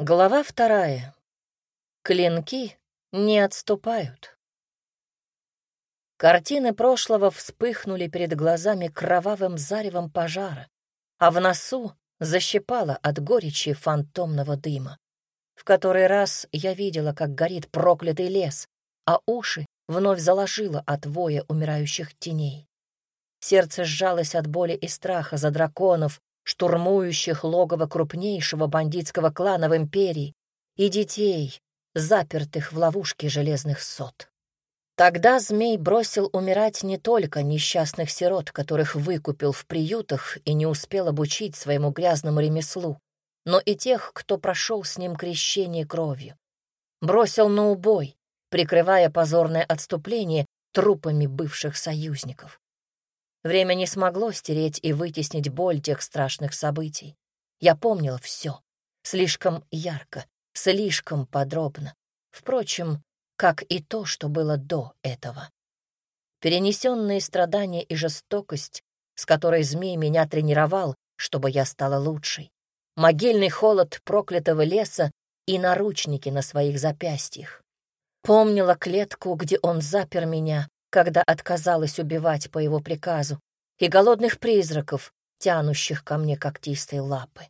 Глава вторая. Клинки не отступают. Картины прошлого вспыхнули перед глазами кровавым заревом пожара, а в носу защипало от горечи фантомного дыма. В который раз я видела, как горит проклятый лес, а уши вновь заложило от воя умирающих теней. Сердце сжалось от боли и страха за драконов, штурмующих логово крупнейшего бандитского клана в империи, и детей, запертых в ловушке железных сот. Тогда змей бросил умирать не только несчастных сирот, которых выкупил в приютах и не успел обучить своему грязному ремеслу, но и тех, кто прошел с ним крещение кровью. Бросил на убой, прикрывая позорное отступление трупами бывших союзников. Время не смогло стереть и вытеснить боль тех страшных событий. Я помнила все. Слишком ярко, слишком подробно. Впрочем, как и то, что было до этого. Перенесенные страдания и жестокость, с которой змей меня тренировал, чтобы я стала лучшей. Могильный холод проклятого леса и наручники на своих запястьях. Помнила клетку, где он запер меня, когда отказалась убивать по его приказу, и голодных призраков, тянущих ко мне когтистые лапы.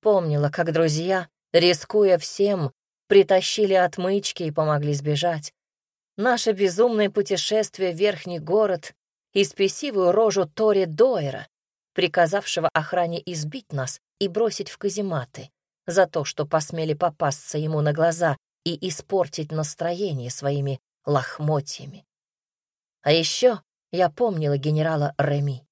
Помнила, как друзья, рискуя всем, притащили отмычки и помогли сбежать. Наше безумное путешествие в верхний город и спесивую рожу Тори Дойера, приказавшего охране избить нас и бросить в казематы за то, что посмели попасться ему на глаза и испортить настроение своими лохмотьями. А еще я помнила генерала Реми.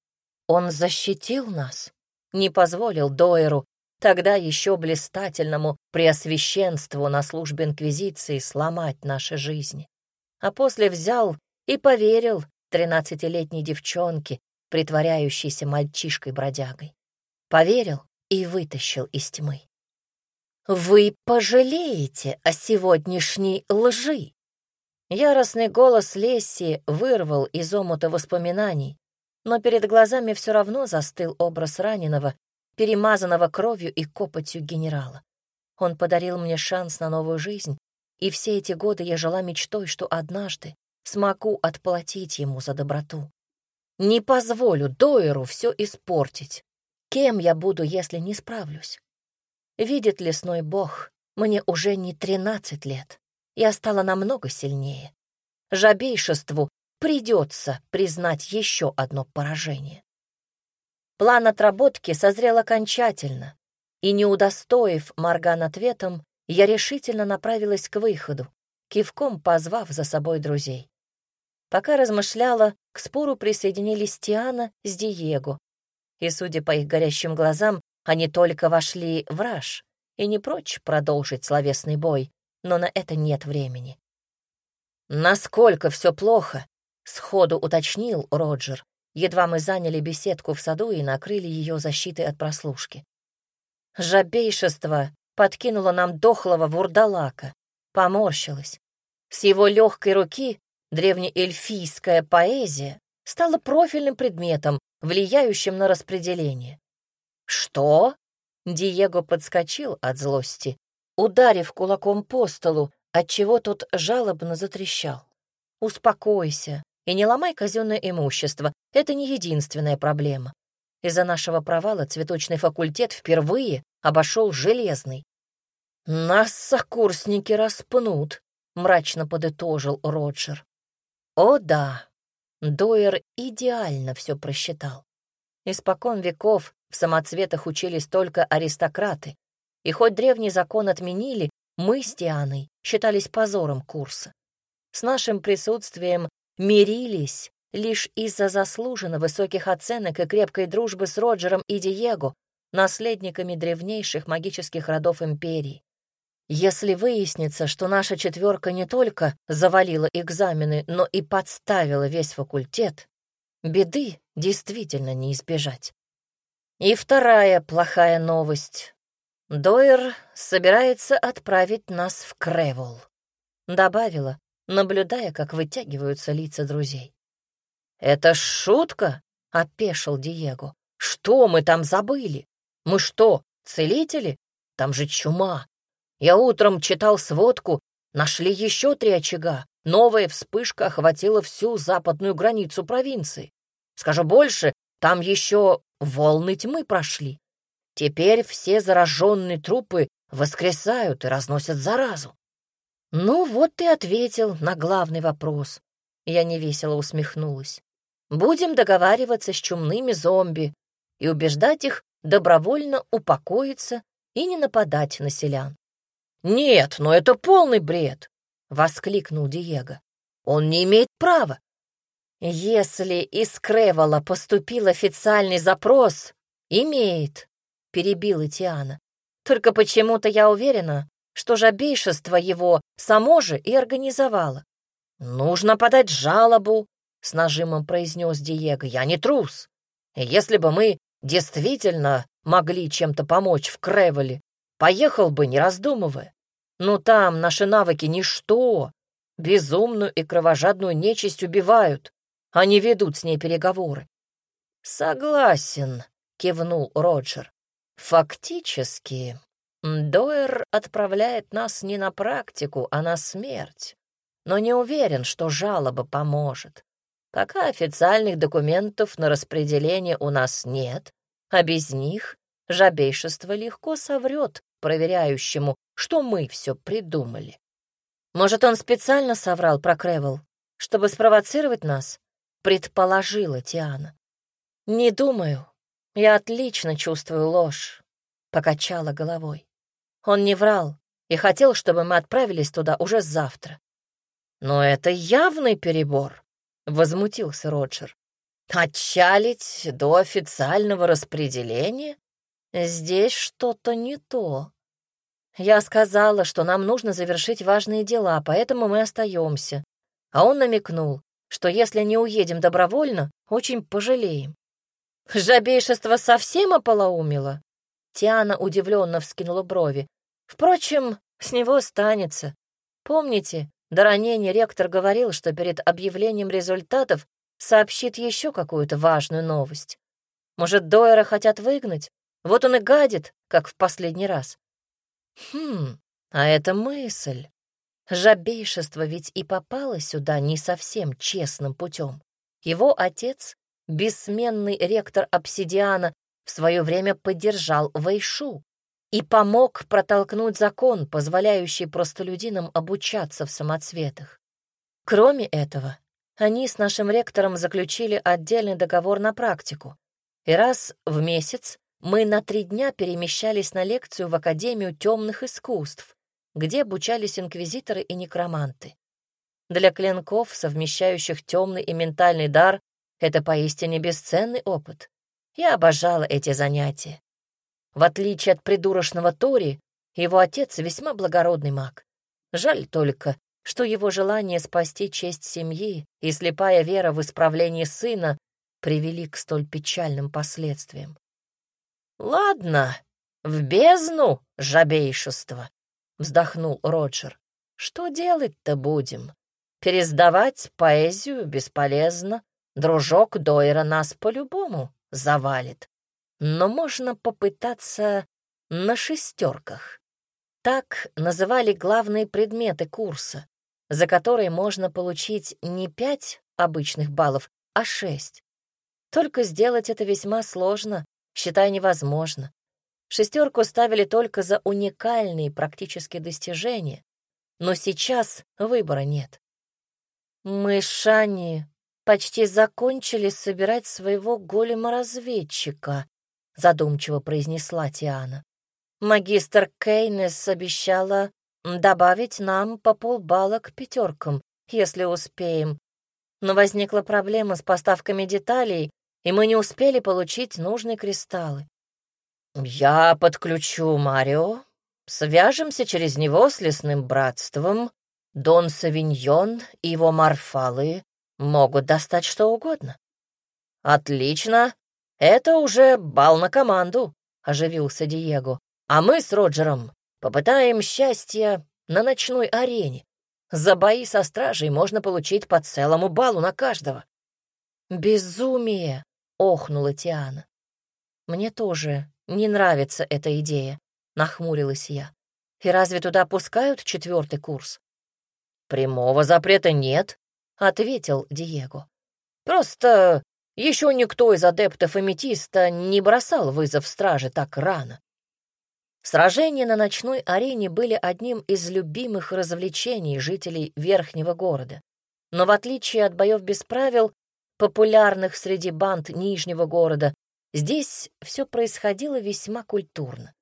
Он защитил нас, не позволил Дойеру, тогда еще блистательному преосвященству на службе Инквизиции, сломать наши жизни. А после взял и поверил тринадцатилетней девчонке, притворяющейся мальчишкой-бродягой. Поверил и вытащил из тьмы. «Вы пожалеете о сегодняшней лжи!» Яростный голос Лесси вырвал из омута воспоминаний, но перед глазами все равно застыл образ раненого, перемазанного кровью и копотью генерала. Он подарил мне шанс на новую жизнь, и все эти годы я жила мечтой, что однажды смогу отплатить ему за доброту. Не позволю Дойеру все испортить. Кем я буду, если не справлюсь? Видит лесной бог, мне уже не тринадцать лет я стала намного сильнее. Жабейшеству придется признать еще одно поражение. План отработки созрел окончательно, и, не удостоив Морган ответом, я решительно направилась к выходу, кивком позвав за собой друзей. Пока размышляла, к спору присоединились Тиана с Диего, и, судя по их горящим глазам, они только вошли в раж и не прочь продолжить словесный бой, но на это нет времени. «Насколько все плохо?» — сходу уточнил Роджер. Едва мы заняли беседку в саду и накрыли ее защитой от прослушки. Жабейшество подкинуло нам дохлого вурдалака, поморщилось. С его легкой руки древнеэльфийская поэзия стала профильным предметом, влияющим на распределение. «Что?» — Диего подскочил от злости ударив кулаком по столу, отчего тот жалобно затрещал. «Успокойся и не ломай казенное имущество, это не единственная проблема. Из-за нашего провала цветочный факультет впервые обошел железный. «Нас сокурсники распнут», — мрачно подытожил Роджер. «О да, Дойер идеально все просчитал. Испокон веков в самоцветах учились только аристократы, и хоть древний закон отменили, мы с Тианой считались позором курса. С нашим присутствием мирились лишь из-за заслуженно высоких оценок и крепкой дружбы с Роджером и Диего, наследниками древнейших магических родов империи. Если выяснится, что наша четверка не только завалила экзамены, но и подставила весь факультет, беды действительно не избежать. И вторая плохая новость. Дойер собирается отправить нас в Кревол», — добавила, наблюдая, как вытягиваются лица друзей. «Это шутка?» — опешил Диего. «Что мы там забыли? Мы что, целители? Там же чума, Я утром читал сводку, нашли еще три очага. Новая вспышка охватила всю западную границу провинции. Скажу больше, там еще волны тьмы прошли. Теперь все зараженные трупы воскресают и разносят заразу. Ну вот ты ответил на главный вопрос. Я невесело усмехнулась. Будем договариваться с чумными зомби и убеждать их добровольно упокоиться и не нападать на селян. «Нет, но это полный бред!» — воскликнул Диего. «Он не имеет права. Если из Кревола поступил официальный запрос, имеет, — перебила Тиана. Только почему-то я уверена, что жабейшество его само же и организовало. «Нужно подать жалобу», — с нажимом произнес Диего. «Я не трус. Если бы мы действительно могли чем-то помочь в Кревеле, поехал бы, не раздумывая. Но там наши навыки — ничто. Безумную и кровожадную нечисть убивают. Они ведут с ней переговоры». «Согласен», — кивнул Роджер. «Фактически, Дойер отправляет нас не на практику, а на смерть, но не уверен, что жалоба поможет. Пока официальных документов на распределение у нас нет, а без них жабейшество легко соврет проверяющему, что мы все придумали. Может, он специально соврал про Кревел, чтобы спровоцировать нас? Предположила Тиана. Не думаю. Я отлично чувствую ложь, покачала головой. Он не врал и хотел, чтобы мы отправились туда уже завтра. «Но это явный перебор», — возмутился Роджер. «Отчалить до официального распределения? Здесь что-то не то. Я сказала, что нам нужно завершить важные дела, поэтому мы остаемся. А он намекнул, что если не уедем добровольно, очень пожалеем. Жабейшество совсем ополоумело? Тиана удивленно вскинула брови. Впрочем, с него останется. Помните, до ранения ректор говорил, что перед объявлением результатов сообщит еще какую-то важную новость. Может, Дойера хотят выгнать? Вот он и гадит, как в последний раз. Хм, а это мысль. Жабейшество ведь и попало сюда не совсем честным путем. Его отец, бессменный ректор обсидиана, в свое время поддержал Вайшу и помог протолкнуть закон, позволяющий простолюдинам обучаться в самоцветах. Кроме этого, они с нашим ректором заключили отдельный договор на практику, и раз в месяц мы на три дня перемещались на лекцию в Академию темных искусств, где обучались инквизиторы и некроманты. Для клинков, совмещающих темный и ментальный дар, это поистине бесценный опыт. Я обожала эти занятия. В отличие от придурочного Тори, его отец весьма благородный маг. Жаль только, что его желание спасти честь семьи и слепая вера в исправление сына привели к столь печальным последствиям. «Ладно, в бездну жабейшество», — вздохнул Роджер. «Что делать-то будем? Пересдавать поэзию бесполезно. Дружок Дойра нас по-любому завалит. Но можно попытаться на шестерках. Так называли главные предметы курса, за которые можно получить не пять обычных баллов, а шесть. Только сделать это весьма сложно, считай невозможно. Шестерку ставили только за уникальные практические достижения, но сейчас выбора нет. Мы с почти закончили собирать своего голема-разведчика», — задумчиво произнесла Тиана. «Магистр Кейнес обещала добавить нам по полбалла к пятеркам, если успеем. Но возникла проблема с поставками деталей, и мы не успели получить нужные кристаллы. «Я подключу Марио, свяжемся через него с лесным братством. Дон Савиньон и его марфалы могут достать что угодно. Отлично. Это уже бал на команду, оживился Диего. А мы с Роджером попытаем счастье на ночной арене. За бои со стражей можно получить по целому балу на каждого. Безумие, охнула Тиана. Мне тоже не нравится эта идея, нахмурилась я. И разве туда пускают четвертый курс? Прямого запрета нет, ответил Диего. Просто еще никто из адептов Аметиста не бросал вызов страже так рано. Сражения на ночной арене были одним из любимых развлечений жителей верхнего города. Но в отличие от боев без правил, популярных среди банд нижнего города, здесь все происходило весьма культурно.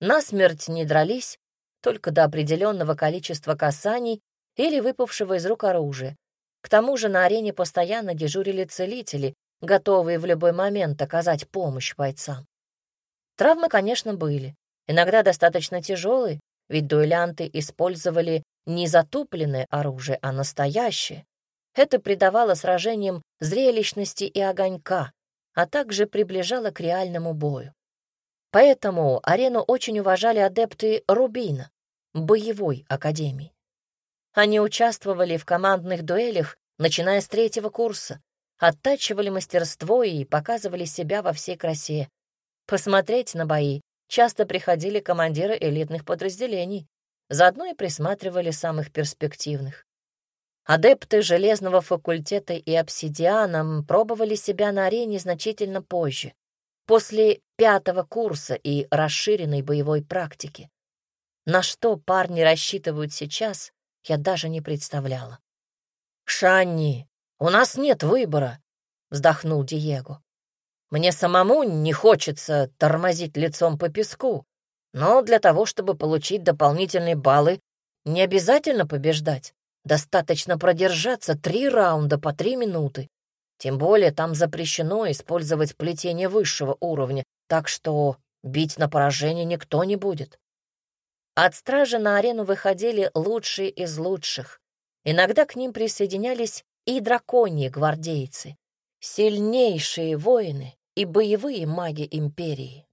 Насмерть не дрались, только до определенного количества касаний или выпавшего из рук оружия. К тому же на арене постоянно дежурили целители, готовые в любой момент оказать помощь бойцам. Травмы, конечно, были, иногда достаточно тяжелые, ведь дуэлянты использовали не затупленное оружие, а настоящее. Это придавало сражениям зрелищности и огонька, а также приближало к реальному бою. Поэтому арену очень уважали адепты Рубина, боевой академии. Они участвовали в командных дуэлях, начиная с третьего курса, оттачивали мастерство и показывали себя во всей красе. Посмотреть на бои часто приходили командиры элитных подразделений, заодно и присматривали самых перспективных. Адепты железного факультета и обсидианом пробовали себя на арене значительно позже, после пятого курса и расширенной боевой практики. На что парни рассчитывают сейчас, я даже не представляла. «Шанни, у нас нет выбора», — вздохнул Диего. «Мне самому не хочется тормозить лицом по песку, но для того, чтобы получить дополнительные баллы, не обязательно побеждать. Достаточно продержаться три раунда по три минуты. Тем более там запрещено использовать плетение высшего уровня, так что бить на поражение никто не будет. От стражи на арену выходили лучшие из лучших. Иногда к ним присоединялись и драконьи гвардейцы, сильнейшие воины и боевые маги империи.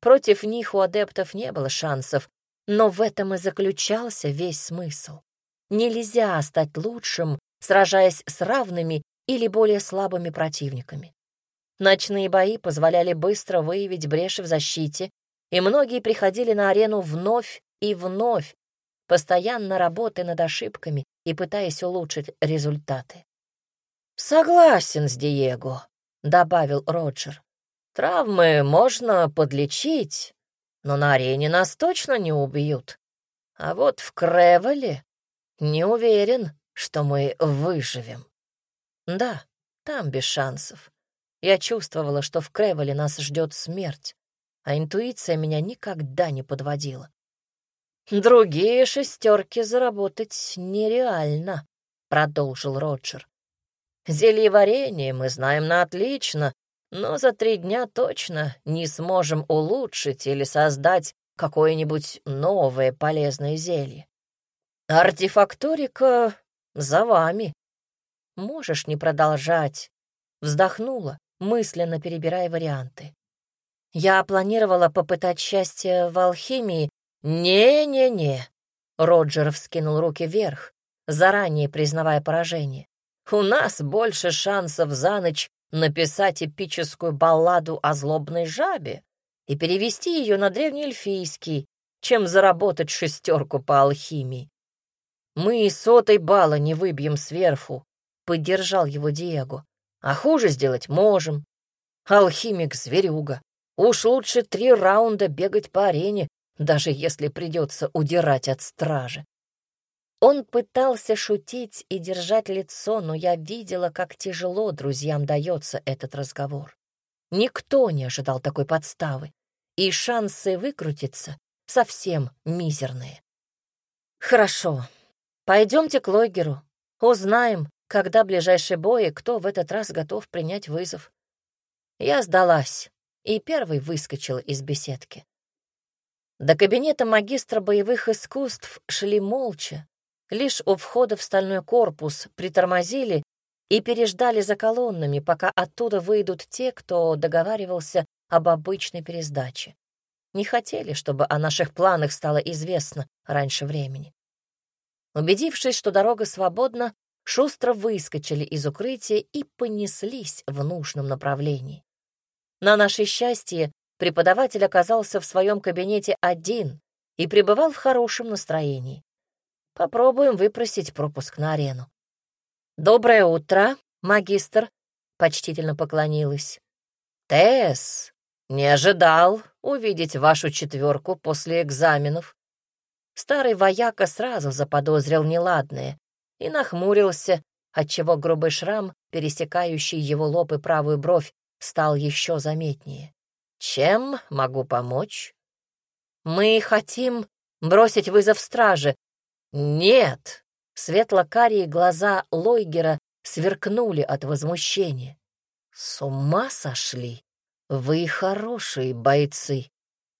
Против них у адептов не было шансов, но в этом и заключался весь смысл. Нельзя стать лучшим, сражаясь с равными или более слабыми противниками. Ночные бои позволяли быстро выявить бреши в защите, и многие приходили на арену вновь и вновь, постоянно работая над ошибками и пытаясь улучшить результаты. «Согласен с Диего», — добавил Роджер. «Травмы можно подлечить, но на арене нас точно не убьют. А вот в Кревеле не уверен, что мы выживем». Да, там без шансов. Я чувствовала, что в Кревеле нас ждет смерть, а интуиция меня никогда не подводила. «Другие шестерки заработать нереально», — продолжил Роджер. «Зельеварение мы знаем на отлично, но за три дня точно не сможем улучшить или создать какое-нибудь новое полезное зелье. Артефакторика за вами. Можешь не продолжать. Вздохнула, мысленно перебирая варианты. Я планировала попытать счастье в алхимии. Не-не-не. Роджер вскинул руки вверх, заранее признавая поражение. У нас больше шансов за ночь написать эпическую балладу о злобной жабе и перевести ее на древнеэльфийский, чем заработать шестерку по алхимии. Мы и сотой балла не выбьем сверху, Поддержал его Диего. А хуже сделать можем. Алхимик-зверюга. Уж лучше три раунда бегать по арене, даже если придется удирать от стражи. Он пытался шутить и держать лицо, но я видела, как тяжело друзьям дается этот разговор. Никто не ожидал такой подставы, и шансы выкрутиться совсем мизерные. «Хорошо, пойдемте к Лойгеру, узнаем, когда ближайший бой и кто в этот раз готов принять вызов. Я сдалась и первый выскочил из беседки. До кабинета магистра боевых искусств шли молча, лишь у входа в стальной корпус притормозили и переждали за колоннами, пока оттуда выйдут те, кто договаривался об обычной пересдаче. Не хотели, чтобы о наших планах стало известно раньше времени. Убедившись, что дорога свободна, шустро выскочили из укрытия и понеслись в нужном направлении. На наше счастье, преподаватель оказался в своем кабинете один, и пребывал в хорошем настроении. Попробуем выпросить пропуск на арену. «Доброе утро, магистр», — почтительно поклонилась. «Тесс, не ожидал увидеть вашу четверку после экзаменов». Старый вояка сразу заподозрил неладное и нахмурился, отчего грубый шрам, пересекающий его лоб и правую бровь, стал еще заметнее. «Чем могу помочь?» «Мы хотим бросить вызов страже». «Нет!» Светло-карие глаза Лойгера сверкнули от возмущения. «С ума сошли? Вы хорошие бойцы,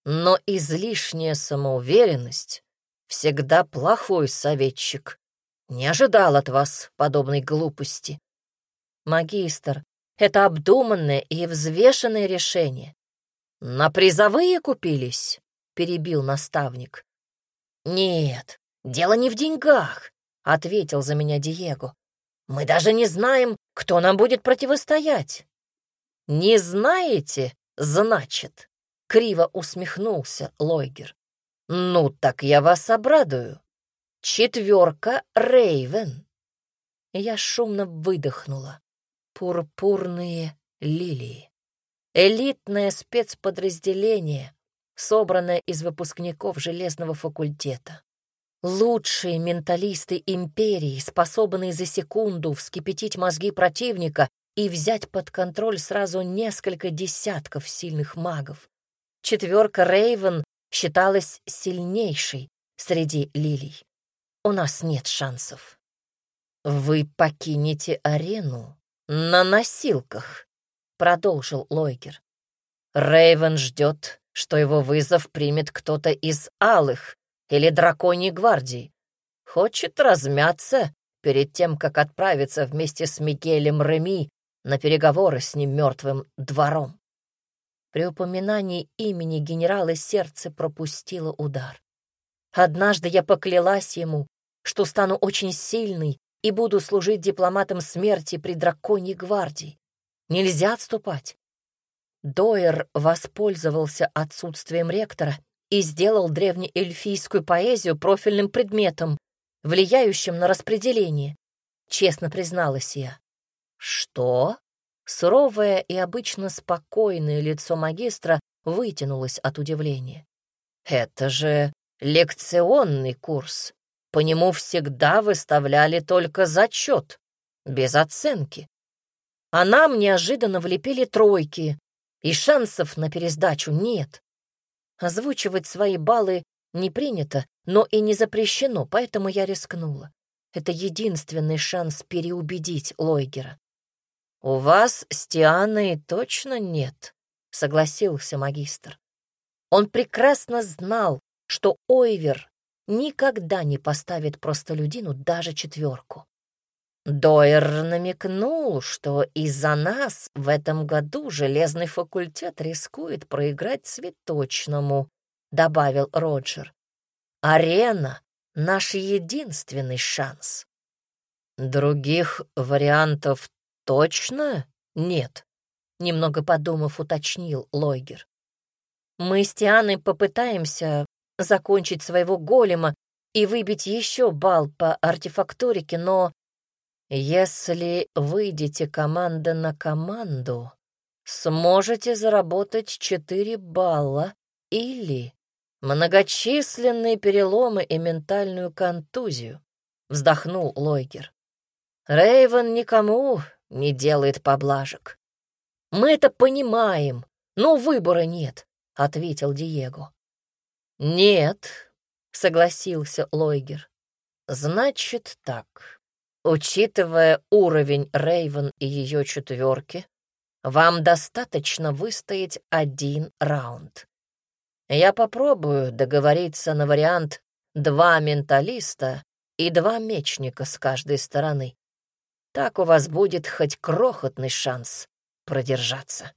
но излишняя самоуверенность всегда плохой советчик. Не ожидал от вас подобной глупости. Магистр, это обдуманное и взвешенное решение. На призовые купились? Перебил наставник. Нет, дело не в деньгах, ответил за меня Диего. Мы даже не знаем, кто нам будет противостоять. Не знаете, значит, криво усмехнулся Лойгер. Ну, так я вас обрадую. Четверка Рейвен. Я шумно выдохнула. Пурпурные лилии. Элитное спецподразделение, собранное из выпускников железного факультета. Лучшие менталисты империи, способные за секунду вскипятить мозги противника и взять под контроль сразу несколько десятков сильных магов. Четверка Рейвен считалась сильнейшей среди лилий у нас нет шансов. Вы покинете арену на носилках, продолжил Лойгер. Рейвен ждет, что его вызов примет кто-то из алых или драконьей гвардии. Хочет размяться перед тем, как отправиться вместе с Микелем Реми на переговоры с ним мертвым двором. При упоминании имени генерала сердце пропустило удар. Однажды я поклялась ему, что стану очень сильной и буду служить дипломатом смерти при драконьей гвардии. Нельзя отступать. Дойер воспользовался отсутствием ректора и сделал древнеэльфийскую поэзию профильным предметом, влияющим на распределение. Честно призналась я. Что? Суровое и обычно спокойное лицо магистра вытянулось от удивления. Это же лекционный курс. По нему всегда выставляли только зачет, без оценки. А нам неожиданно влепили тройки, и шансов на пересдачу нет. Озвучивать свои баллы не принято, но и не запрещено, поэтому я рискнула. Это единственный шанс переубедить Лойгера. «У вас с Тианой точно нет», — согласился магистр. Он прекрасно знал, что Ойвер никогда не поставит простолюдину даже четверку. Дойер намекнул, что из-за нас в этом году железный факультет рискует проиграть цветочному, добавил Роджер. Арена — наш единственный шанс. Других вариантов точно нет, немного подумав, уточнил Лойгер. Мы с Тианой попытаемся закончить своего голема и выбить еще бал по артефакторике, но если выйдете команда на команду, сможете заработать 4 балла или многочисленные переломы и ментальную контузию, вздохнул Лойгер. Рейвен никому не делает поблажек. Мы это понимаем, но выбора нет, ответил Диего. «Нет», — согласился Лойгер. «Значит так. Учитывая уровень Рейвен и ее четверки, вам достаточно выстоять один раунд. Я попробую договориться на вариант два менталиста и два мечника с каждой стороны. Так у вас будет хоть крохотный шанс продержаться.